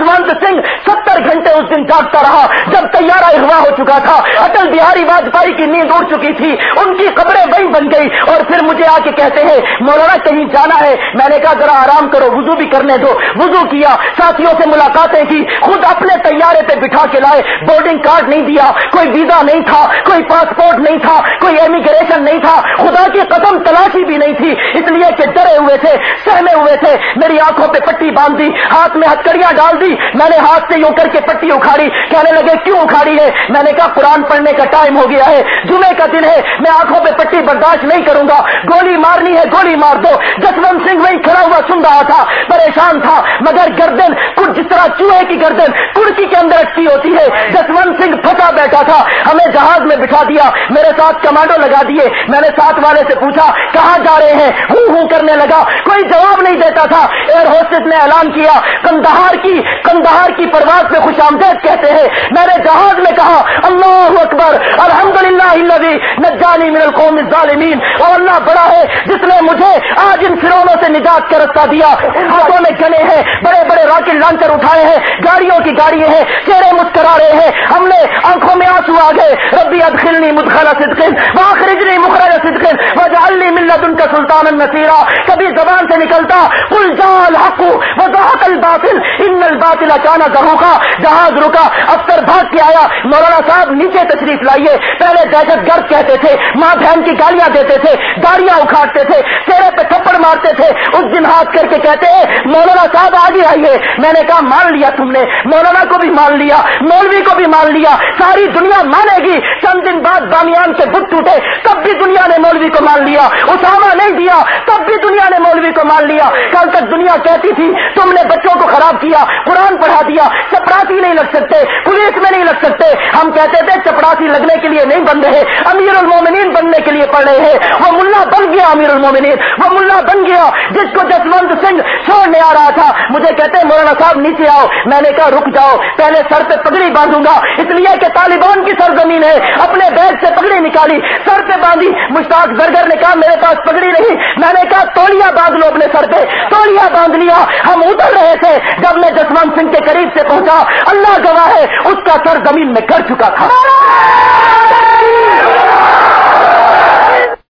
öğretmen دن جاگتا رہا۔ جب طیارہ اغوا ہو چکا تھا، اٹل بہاری واجپئی کی نیند اڑ چکی تھی، ان کی خبریں وہیں بن گئی اور پھر مجھے آ کے کہتے ہیں، مولانا، کہیں جانا ہے؟ میں نے کہا، ذرا آرام کرو، وضو بھی کرنے دو۔ وضو کیا۔ ساتھیوں سے ملاقاتیں کی۔ خود اپنے طیارے پہ بٹھا کے لائے۔ بورڈنگ کارڈ نہیں دیا۔ کوئی ویزا نہیں تھا، کوئی پاسپورٹ نہیں تھا، کوئی امیگریشن نہیں تھا۔ خدا کی قدم تلاشی بھی نہیں تھی۔ اس لیے کہ ڈرے ہوئے تھے، سہمے ہوئے تھے۔ میری آنکھوں پہ پٹی باندھ دی ہاتھ میں ہتکڑیاں ڈال دی۔ میں نے ہاتھ سے یوں کر کے پٹی اکھاڑی کہنے لگے، کیوں اکھاڑی ہے؟ میں نے کہا، قرآن پڑھنے کا ٹائم ہو گیا ہے، جمعے کا دن ہے، میں آنکھوں پہ پٹی برداشت نہیں کروں گا، گولی مارنی ہے، گولی مار دو۔ جسونت سنگھ وہی کھڑا ہوا سن رہا تھا، پریشان تھا، مگر گردن جس طرح چوہے کی گردن کڑکی کے اندر اٹکی ہوتی ہے۔ جسونت سنگھ پھنسا بیٹھا تھا، ہمیں جہاز میں بٹھا دیا، میرے ساتھ کمانڈو لگا دیے۔ میں نے ساتھ والے سے پوچھا، کہاں جا رہے ہیں؟ ہوں ہوں کرنے لگا، کوئی جواب نہیں دیتا تھا۔ ایئر ہوسٹس نے اعلان کیا، کندہار کی کندہار کی پرواز پہ خوش آمدید مبارک کہتے ہیں۔ میں نے جہاز میں کہا، اللہ اکبر الحمد للہ نجانی من القوم الظالمین۔ اور اللہ بڑا ہے، جس نے مجھے آج ان فرونوں سے نجات کا رستہ دیا۔ ہاتھوں میں گنے ہیں، بڑے بڑے راج بل لان کر اٹھائے ہیں، گاڑیوں کی گاڑی ہیں، چہرے مسکرا رہے ہیں۔ ہم نے آنکھوں میں آنسو آ گئے۔ ربی ادخلنی مدخلا صدقن واخرجنی مخرج صدقن وجعلنی ملت ان کا سلطان النصیرا کبھی زبان سے نکلتا، قل جا الحق وزحق الباطل۔ ان الباطل کانا زہوقا۔ جہاز رکا، افسر بھاگ کے آیا۔ مولانا صاحب نیچے تشریف لائیے۔ پہلے دہشت گرد کہتے تھے، ماں بہن کی گالیاں دیتے تھے، گاڑیاں اکھاڑتے تھے، چہرے پہ مارتے تھے، اس دن ہاتھ کر کے کہتے ہیں مولانا صاحب، آگے آئیے۔ میں نے کہا، مان لیا تم نے۔ مولانا کو بھی مان لیا، مولوی کو بھی مان لیا۔ ساری دنیا مانے گی۔ چند دن بعد بامیان سے بت ٹوٹے، تب بھی دنیا نے مولوی کو مان لیا۔ اسامہ نہیں دیا، تب بھی دنیا نے مولوی کو مان لیا۔ کل تک دنیا کہتی تھی، تم نے بچوں کو خراب کیا، قرآن پڑھا دیا چپراسی نہیں لگ سکتے، پولیس میں نہیں لگ سکتے۔ ہم کہتے تھے چپراسی لگنے کے لیے نہیں بن رہے، امیر المومنین بننے کے لیے پڑھ رہے ہیں۔ وہ ملا بن گیا، امیر المومنین، وہ ملا بن گیا۔ جس کو جسونت سنگھ چھوڑنے آ رہا تھا، مجھے کہتے مولانا صاحب نیچے آؤ۔ میں نے کہا رک جاؤ۔ پہلے سر پہ پگڑی باندھوں گا۔ اس لیے کہ طالبان کی سرزمین ہے۔ اپنے بیگ سے پگڑی نکالی۔ سر پہ باندھی۔ مشتاق زرگر نے کہا، میرے پاس پگڑی نہیں۔ میں نے کہا تولیا باندھ لو اپنے سر پہ۔ تولیا باندھ لیا۔ ہم اتر رہے تھے۔ جب میں جسمان سنگھ کے قریب سے پہنچا، اللہ گواہ ہے، اس کا سر زمین میں کر چکا تھا۔